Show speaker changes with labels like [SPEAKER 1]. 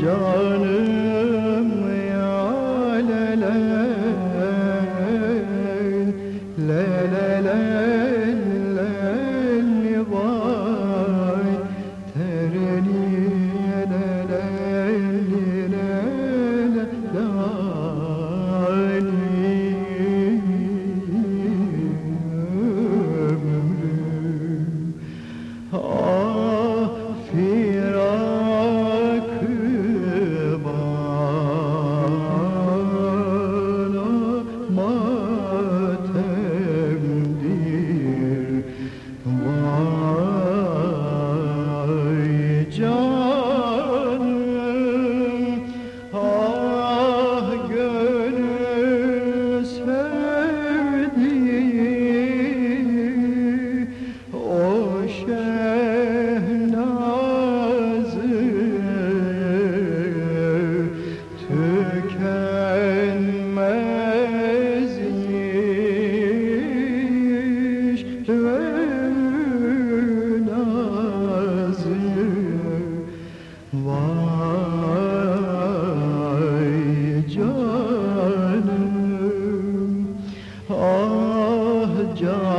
[SPEAKER 1] canım ya le le. Le le le. Mm-hmm. show.